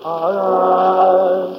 Hasret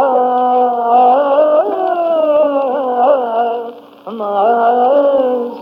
masına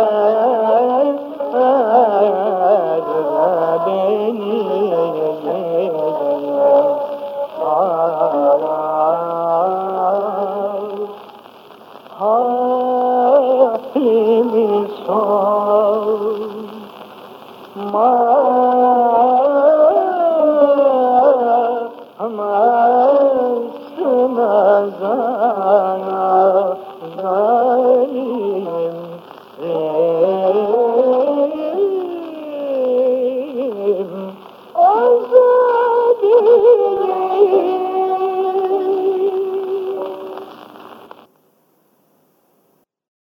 My, my.